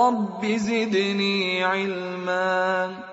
رب زدني علما.